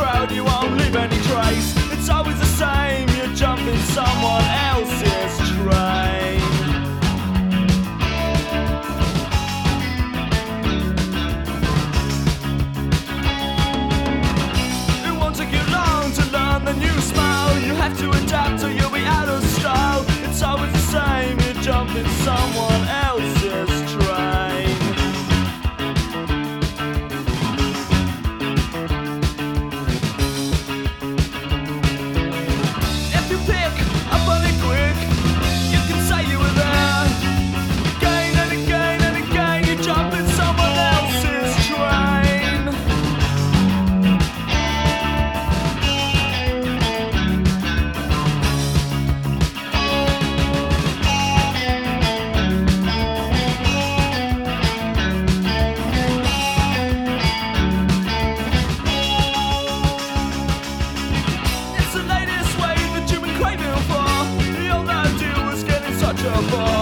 crowd, you won't leave any trace. It's always the same, You jump in someone else's train. It won't take you long to learn the new smile. You have to adapt or you'll be out of style. It's always the same, You jump in someone before.